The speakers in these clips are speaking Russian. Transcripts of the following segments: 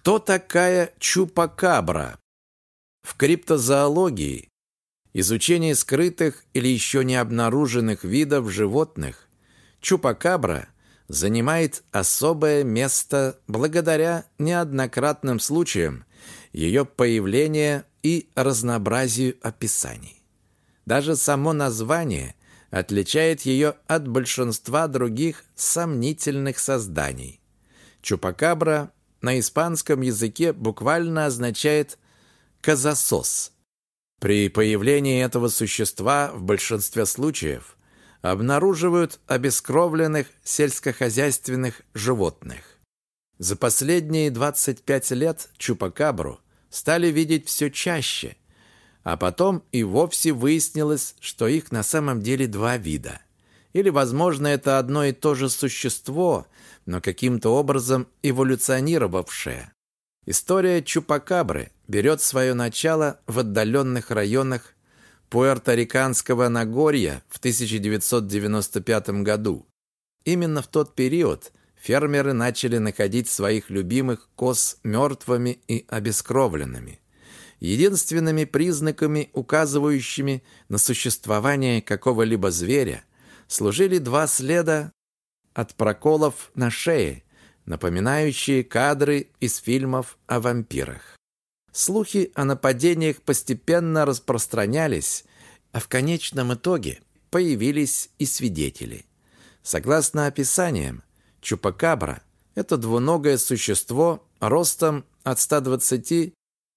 Кто такая чупакабра? В криптозоологии изучение скрытых или еще не обнаруженных видов животных чупакабра занимает особое место благодаря неоднократным случаям ее появления и разнообразию описаний. Даже само название отличает ее от большинства других сомнительных созданий. Чупакабра на испанском языке буквально означает «казасос». При появлении этого существа в большинстве случаев обнаруживают обескровленных сельскохозяйственных животных. За последние 25 лет чупакабру стали видеть все чаще, а потом и вовсе выяснилось, что их на самом деле два вида. Или, возможно, это одно и то же существо, но каким-то образом эволюционировавшее. История Чупакабры берет свое начало в отдаленных районах Пуэрториканского Нагорья в 1995 году. Именно в тот период фермеры начали находить своих любимых коз мертвыми и обескровленными. Единственными признаками, указывающими на существование какого-либо зверя, служили два следа от проколов на шее, напоминающие кадры из фильмов о вампирах. Слухи о нападениях постепенно распространялись, а в конечном итоге появились и свидетели. Согласно описаниям, чупакабра – это двуногое существо ростом от 120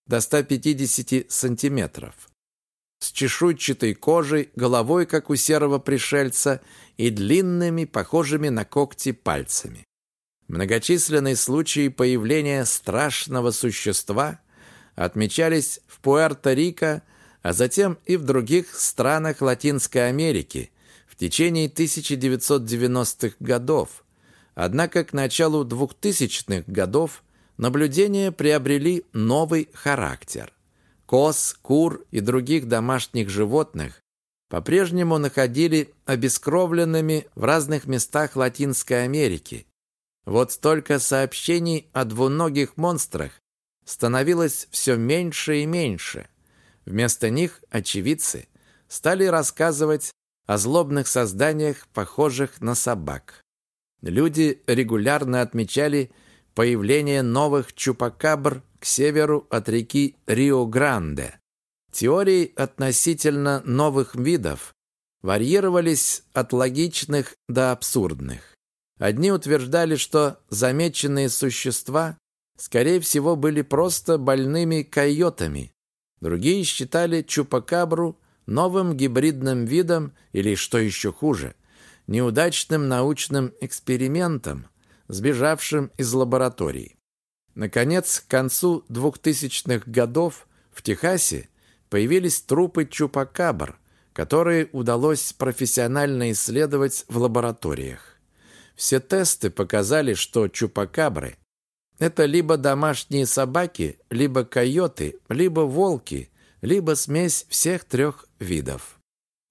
до 150 сантиметров, с чешуйчатой кожей, головой, как у серого пришельца, и длинными, похожими на когти, пальцами. Многочисленные случаи появления страшного существа отмечались в Пуэрто-Рико, а затем и в других странах Латинской Америки в течение 1990-х годов. Однако к началу 2000-х годов наблюдения приобрели новый характер. Коз, кур и других домашних животных по-прежнему находили обескровленными в разных местах Латинской Америки. Вот столько сообщений о двуногих монстрах становилось все меньше и меньше. Вместо них очевидцы стали рассказывать о злобных созданиях, похожих на собак. Люди регулярно отмечали появление новых чупакабр к северу от реки Рио-Гранде. Теории относительно новых видов варьировались от логичных до абсурдных. Одни утверждали, что замеченные существа, скорее всего, были просто больными койотами. Другие считали чупакабру новым гибридным видом или, что еще хуже, неудачным научным экспериментом, сбежавшим из лабораторий. Наконец, к концу 2000-х годов в Техасе появились трупы чупакабр, которые удалось профессионально исследовать в лабораториях. Все тесты показали, что чупакабры – это либо домашние собаки, либо койоты, либо волки, либо смесь всех трех видов.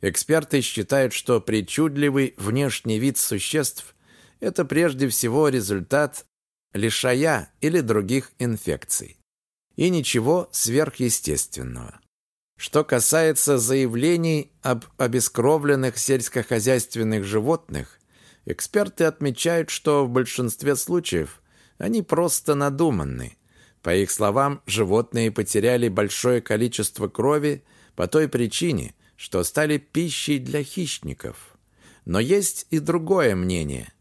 Эксперты считают, что причудливый внешний вид существ – это прежде всего результат лишая или других инфекций. И ничего сверхъестественного. Что касается заявлений об обескровленных сельскохозяйственных животных, эксперты отмечают, что в большинстве случаев они просто надуманны. По их словам, животные потеряли большое количество крови по той причине, что стали пищей для хищников. Но есть и другое мнение.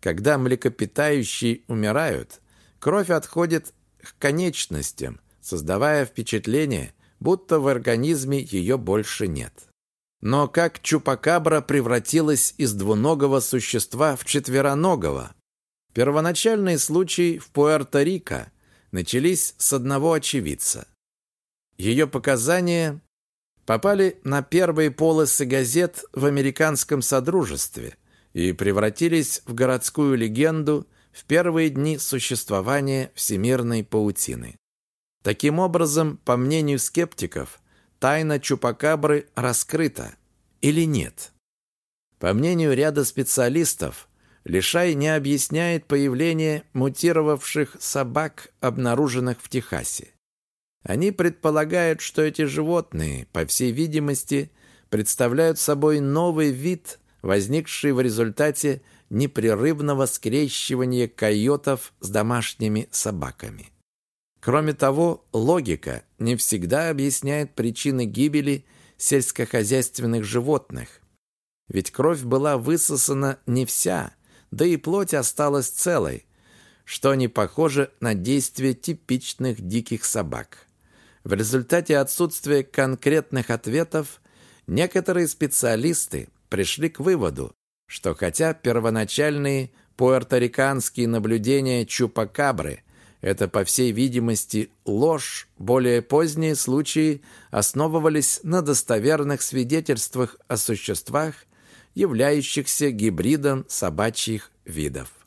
Когда млекопитающие умирают, кровь отходит к конечностям, создавая впечатление – будто в организме ее больше нет. Но как чупакабра превратилась из двуногого существа в четвероногого? Первоначальные случаи в Пуэрто-Рико начались с одного очевидца. Ее показания попали на первые полосы газет в американском содружестве и превратились в городскую легенду в первые дни существования всемирной паутины. Таким образом, по мнению скептиков, тайна Чупакабры раскрыта или нет? По мнению ряда специалистов, Лишай не объясняет появление мутировавших собак, обнаруженных в Техасе. Они предполагают, что эти животные, по всей видимости, представляют собой новый вид, возникший в результате непрерывного скрещивания койотов с домашними собаками. Кроме того, логика не всегда объясняет причины гибели сельскохозяйственных животных. Ведь кровь была высосана не вся, да и плоть осталась целой, что не похоже на действие типичных диких собак. В результате отсутствия конкретных ответов некоторые специалисты пришли к выводу, что хотя первоначальные пуэрториканские наблюдения Чупакабры – это, по всей видимости, ложь, более поздние случаи основывались на достоверных свидетельствах о существах, являющихся гибридом собачьих видов.